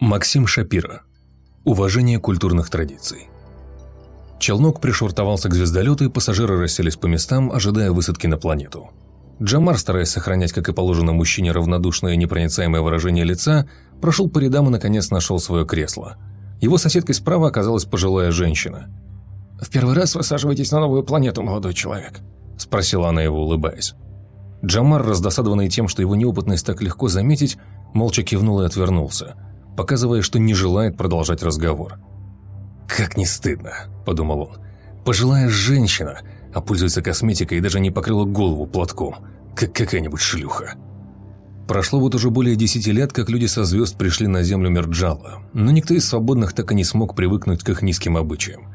Максим Шапира. Уважение культурных традиций. Челнок пришвартовался к звездолету, и пассажиры расселись по местам, ожидая высадки на планету. Джамар, стараясь сохранять, как и положено мужчине, равнодушное и непроницаемое выражение лица, прошел по рядам и, наконец, нашел свое кресло. Его соседкой справа оказалась пожилая женщина. «В первый раз высаживаетесь на новую планету, молодой человек?» – спросила она его, улыбаясь. Джамар, раздосадованный тем, что его неопытность так легко заметить, молча кивнул и отвернулся, показывая, что не желает продолжать разговор. «Как не стыдно», – подумал он. «Пожилая женщина, а пользуется косметикой и даже не покрыла голову платком, как какая-нибудь шлюха». Прошло вот уже более десяти лет, как люди со звезд пришли на землю Мерджала, но никто из свободных так и не смог привыкнуть к их низким обычаям.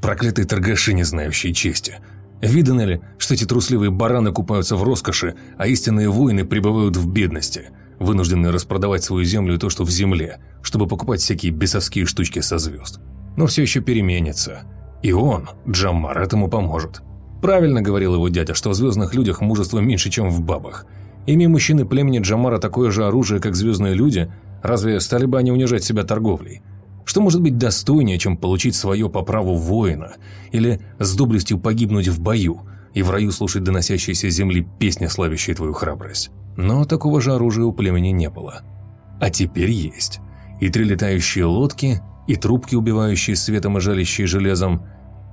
Проклятые торгаши, не знающие чести. Видано ли, что эти трусливые бараны купаются в роскоши, а истинные воины пребывают в бедности, вынужденные распродавать свою землю и то, что в земле, чтобы покупать всякие бесовские штучки со звезд. Но все еще переменится. И он, Джаммар, этому поможет. Правильно говорил его дядя, что в звездных людях мужество меньше, чем в бабах – Имея мужчины племени Джамара такое же оружие, как звездные люди, разве стали бы они унижать себя торговлей? Что может быть достойнее, чем получить свое по праву воина, или с доблестью погибнуть в бою, и в раю слушать доносящиеся земли песни, славящие твою храбрость? Но такого же оружия у племени не было. А теперь есть. И три летающие лодки, и трубки, убивающие светом и жалящие железом.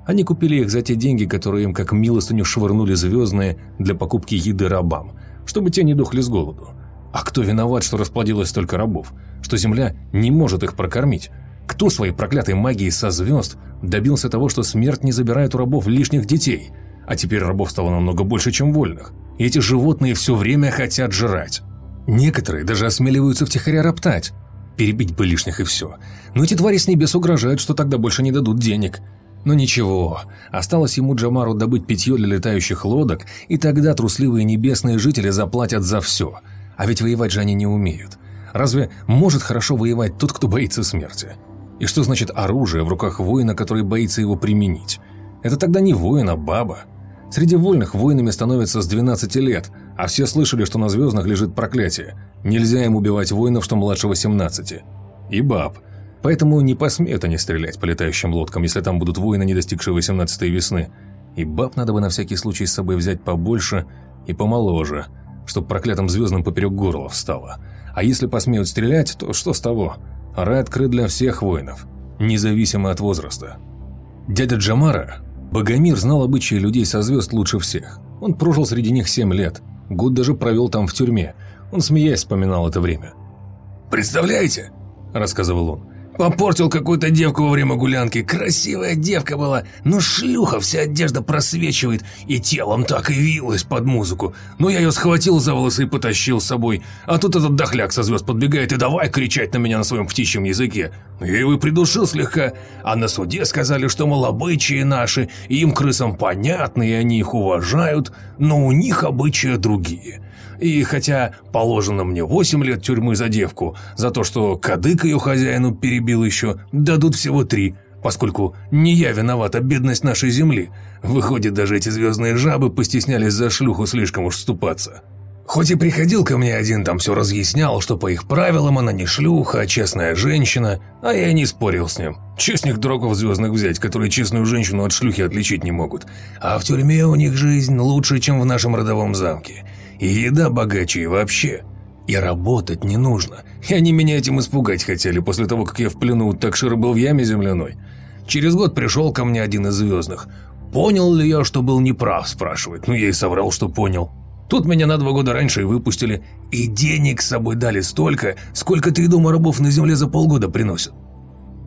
Они купили их за те деньги, которые им как милостыню швырнули звездные для покупки еды рабам – чтобы те не дохли с голоду. А кто виноват, что расплодилось столько рабов? Что земля не может их прокормить? Кто своей проклятой магией со звезд добился того, что смерть не забирает у рабов лишних детей? А теперь рабов стало намного больше, чем вольных. Эти животные все время хотят жрать. Некоторые даже осмеливаются втихаря роптать. Перебить бы лишних и все. Но эти твари с небес угрожают, что тогда больше не дадут денег. Но ничего, осталось ему Джамару добыть питье для летающих лодок, и тогда трусливые небесные жители заплатят за все. А ведь воевать же они не умеют. Разве может хорошо воевать тот, кто боится смерти? И что значит оружие в руках воина, который боится его применить? Это тогда не воин, а баба. Среди вольных воинами становятся с 12 лет, а все слышали, что на звездных лежит проклятие. Нельзя им убивать воинов, что младше 18. И баб – Поэтому не посмеют они стрелять по летающим лодкам, если там будут воины, не достигшие 18-й весны. И баб надо бы на всякий случай с собой взять побольше и помоложе, чтоб проклятым звездным поперек горла встало. А если посмеют стрелять, то что с того? Рай открыт для всех воинов, независимо от возраста. Дядя Джамара, Богомир, знал обычаи людей со звезд лучше всех. Он прожил среди них семь лет, год даже провел там в тюрьме. Он, смеясь, вспоминал это время. «Представляете?» – рассказывал он. Попортил какую-то девку во время гулянки. Красивая девка была, но шлюха вся одежда просвечивает, и телом так и вилась под музыку. Но я ее схватил за волосы и потащил с собой. А тут этот дохляк со звезд подбегает и давай кричать на меня на своем птичьем языке. Я его придушил слегка, а на суде сказали, что, мол, обычаи наши, им крысам понятны, и они их уважают, но у них обычаи другие. И хотя положено мне 8 лет тюрьмы за девку, за то, что кадык ее хозяину перебил еще, дадут всего три, поскольку не я виновата бедность нашей земли. Выходит, даже эти звездные жабы постеснялись за шлюху слишком уж вступаться. Хоть и приходил ко мне один, там все разъяснял, что по их правилам она не шлюха, а честная женщина, а я не спорил с ним. Честных дураков звездных взять, которые честную женщину от шлюхи отличить не могут. А в тюрьме у них жизнь лучше, чем в нашем родовом замке. И еда богаче и вообще. И работать не нужно. И они меня этим испугать хотели после того, как я в плену у Такшира был в яме земляной. Через год пришел ко мне один из звездных. Понял ли я, что был неправ, спрашивает. Ну, я и соврал, что понял. Тут меня на два года раньше и выпустили. И денег с собой дали столько, сколько три дома рабов на земле за полгода приносят.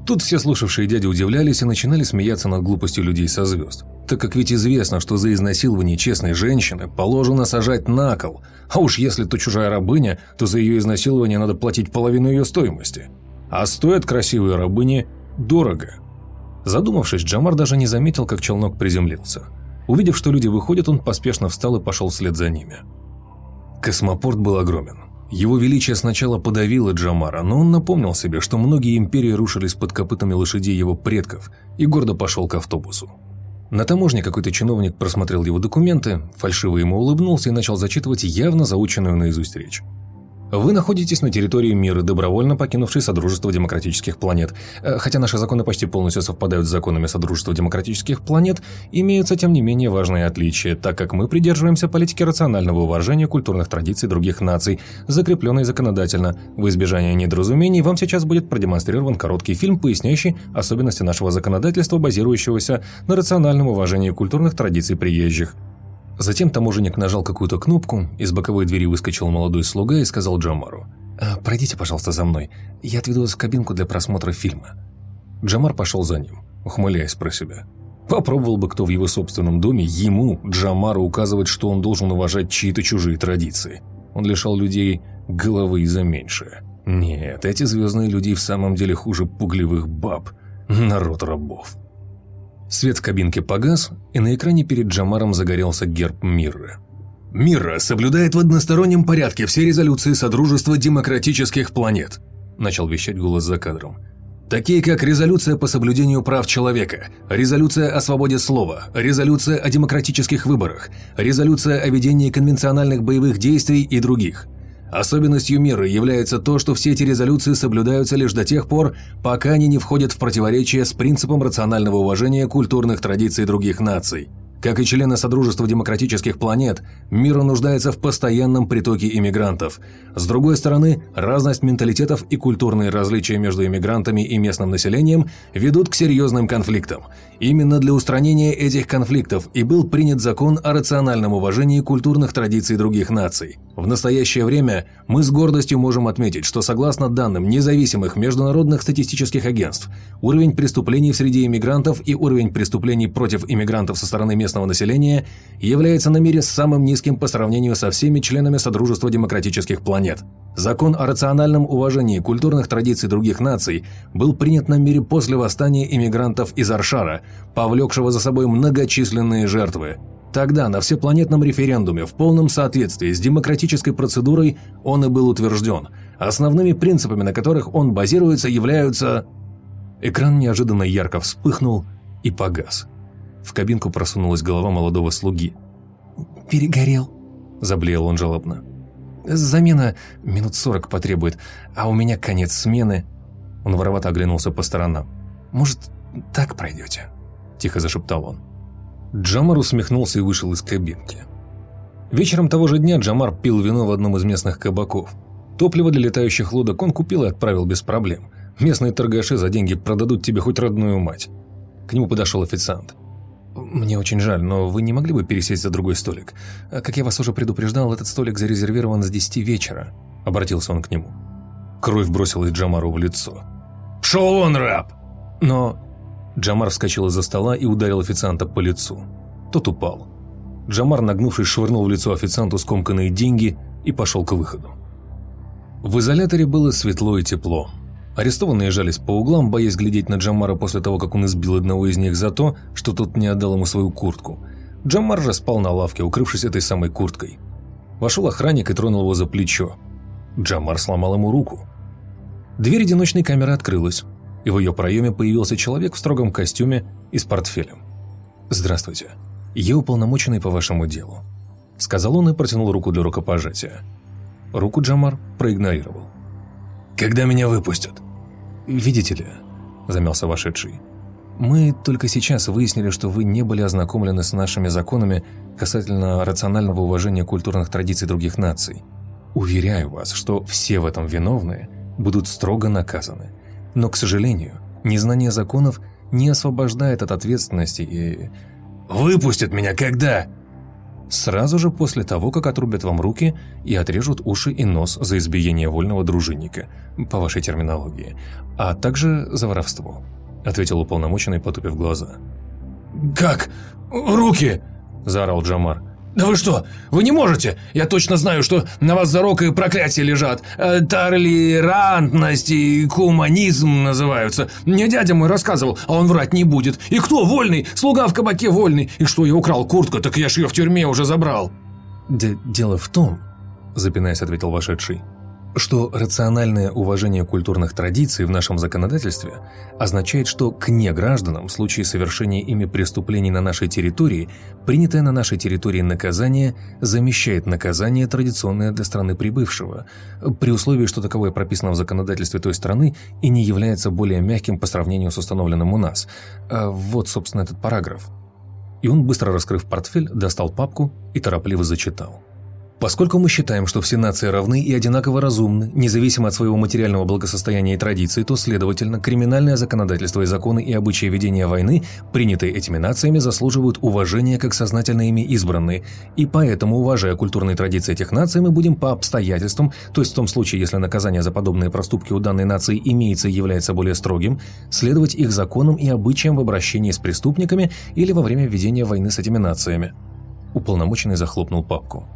Тут все слушавшие дяди удивлялись и начинали смеяться над глупостью людей со звезд. Так как ведь известно, что за изнасилование честной женщины положено сажать на кол, а уж если то чужая рабыня, то за ее изнасилование надо платить половину ее стоимости. А стоят красивые рабыни дорого. Задумавшись, Джамар даже не заметил, как челнок приземлился. Увидев, что люди выходят, он поспешно встал и пошел вслед за ними. Космопорт был огромен. Его величие сначала подавило Джамара, но он напомнил себе, что многие империи рушились под копытами лошадей его предков, и гордо пошел к автобусу. На таможне какой-то чиновник просмотрел его документы, фальшиво ему улыбнулся и начал зачитывать явно заученную наизусть речь. Вы находитесь на территории мира, добровольно покинувшей Содружество Демократических Планет. Э, хотя наши законы почти полностью совпадают с законами Содружества Демократических Планет, имеются тем не менее важные отличия, так как мы придерживаемся политики рационального уважения культурных традиций других наций, закрепленной законодательно. В избежание недоразумений вам сейчас будет продемонстрирован короткий фильм, поясняющий особенности нашего законодательства, базирующегося на рациональном уважении культурных традиций приезжих. Затем таможенник нажал какую-то кнопку, из боковой двери выскочил молодой слуга и сказал Джамару. «А, «Пройдите, пожалуйста, за мной. Я отведу вас в кабинку для просмотра фильма». Джамар пошел за ним, ухмыляясь про себя. Попробовал бы кто в его собственном доме ему, Джамару, указывать, что он должен уважать чьи-то чужие традиции. Он лишал людей головы из-за меньшее. Нет, эти звездные люди в самом деле хуже пугливых баб. Народ рабов. Свет в кабинке погас, и на экране перед Джамаром загорелся герб Мирры. «Мирра соблюдает в одностороннем порядке все резолюции Содружества Демократических Планет», начал вещать голос за кадром. Такие как резолюция по соблюдению прав человека, резолюция о свободе слова, резолюция о демократических выборах, резолюция о ведении конвенциональных боевых действий и других – Особенностью мира является то, что все эти резолюции соблюдаются лишь до тех пор, пока они не входят в противоречие с принципом рационального уважения культурных традиций других наций. Как и члены Содружества демократических планет, мир нуждается в постоянном притоке иммигрантов. С другой стороны, разность менталитетов и культурные различия между иммигрантами и местным населением ведут к серьезным конфликтам. Именно для устранения этих конфликтов и был принят закон о рациональном уважении культурных традиций других наций. В настоящее время мы с гордостью можем отметить, что согласно данным независимых международных статистических агентств, уровень преступлений среди иммигрантов и уровень преступлений против иммигрантов со стороны местного населения является на мире самым низким по сравнению со всеми членами Содружества демократических планет. Закон о рациональном уважении культурных традиций других наций был принят на мире после восстания иммигрантов из Аршара, повлекшего за собой многочисленные жертвы. Тогда на всепланетном референдуме в полном соответствии с демократической процедурой он и был утвержден. Основными принципами, на которых он базируется, являются... Экран неожиданно ярко вспыхнул и погас. В кабинку просунулась голова молодого слуги. «Перегорел», – заблеял он жалобно. «Замена минут сорок потребует, а у меня конец смены». Он воровато оглянулся по сторонам. «Может, так пройдете?» – тихо зашептал он. Джамар усмехнулся и вышел из кабинки. Вечером того же дня Джамар пил вино в одном из местных кабаков. Топливо для летающих лодок он купил и отправил без проблем. Местные торгаши за деньги продадут тебе хоть родную мать. К нему подошел официант. «Мне очень жаль, но вы не могли бы пересесть за другой столик? Как я вас уже предупреждал, этот столик зарезервирован с 10 вечера», — обратился он к нему. Кровь бросилась Джамару в лицо. «Шел он, раб!» «Но Джамар вскочил из-за стола и ударил официанта по лицу. Тот упал. Джамар, нагнувшись, швырнул в лицо официанту скомканные деньги и пошел к выходу. В изоляторе было светло и тепло. Арестованные жались по углам, боясь глядеть на Джамара после того, как он избил одного из них за то, что тот не отдал ему свою куртку. Джамар же спал на лавке, укрывшись этой самой курткой. Вошел охранник и тронул его за плечо. Джамар сломал ему руку. Дверь одиночной камеры открылась и в ее проеме появился человек в строгом костюме и с портфелем. «Здравствуйте. Я уполномоченный по вашему делу», — сказал он и протянул руку для рукопожатия. Руку Джамар проигнорировал. «Когда меня выпустят?» «Видите ли», — замялся вошедший, «мы только сейчас выяснили, что вы не были ознакомлены с нашими законами касательно рационального уважения культурных традиций других наций. Уверяю вас, что все в этом виновные будут строго наказаны но, к сожалению, незнание законов не освобождает от ответственности и... «Выпустят меня когда?» Сразу же после того, как отрубят вам руки и отрежут уши и нос за избиение вольного дружинника, по вашей терминологии, а также за воровство», — ответил уполномоченный, потупив глаза. «Как? Руки?» – заорал Джамар. «Да вы что? Вы не можете! Я точно знаю, что на вас зарок и проклятие лежат. Э, толерантность и гуманизм называются. Мне дядя мой рассказывал, а он врать не будет. И кто вольный? Слуга в кабаке вольный. И что, я украл куртку, так я ж ее в тюрьме уже забрал». Д «Дело в том», – запинаясь, ответил вошедший, что рациональное уважение культурных традиций в нашем законодательстве означает, что к негражданам в случае совершения ими преступлений на нашей территории принятое на нашей территории наказание замещает наказание, традиционное для страны прибывшего, при условии, что таковое прописано в законодательстве той страны и не является более мягким по сравнению с установленным у нас. А вот, собственно, этот параграф. И он, быстро раскрыв портфель, достал папку и торопливо зачитал. Поскольку мы считаем, что все нации равны и одинаково разумны, независимо от своего материального благосостояния и традиций, то, следовательно, криминальное законодательство и законы и обычаи ведения войны, принятые этими нациями, заслуживают уважения как сознательно ими избранные, и поэтому, уважая культурные традиции этих наций, мы будем по обстоятельствам, то есть в том случае, если наказание за подобные проступки у данной нации имеется и является более строгим, следовать их законам и обычаям в обращении с преступниками или во время ведения войны с этими нациями. Уполномоченный захлопнул папку.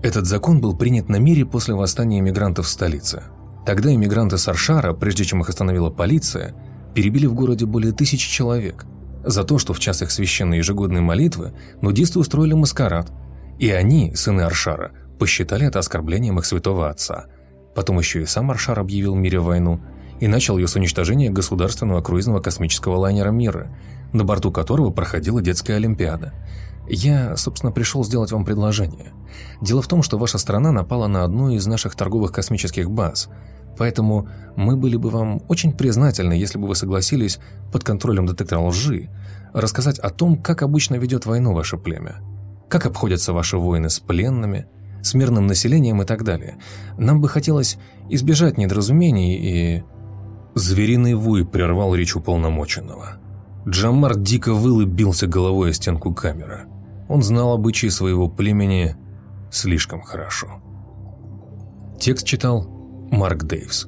Этот закон был принят на мире после восстания иммигрантов в столице. Тогда иммигранты Саршара, прежде чем их остановила полиция, перебили в городе более тысячи человек за то, что в час их священной ежегодной молитвы нудисты устроили маскарад, и они, сыны Аршара, посчитали это оскорблением их святого отца. Потом еще и сам Аршар объявил мире войну и начал ее с уничтожения государственного круизного космического лайнера «Мира», на борту которого проходила детская олимпиада – я, собственно, пришел сделать вам предложение. Дело в том, что ваша страна напала на одну из наших торговых космических баз, поэтому мы были бы вам очень признательны, если бы вы согласились под контролем детектора лжи рассказать о том, как обычно ведет войну ваше племя, как обходятся ваши войны с пленными, с мирным населением и так далее. Нам бы хотелось избежать недоразумений и... Звериный вуй прервал речь уполномоченного. Джамар дико выл и бился головой о стенку камеры. Он знал обычаи своего племени слишком хорошо. Текст читал Марк Дейвс.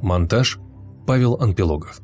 Монтаж Павел Анпилогов.